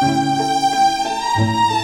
Música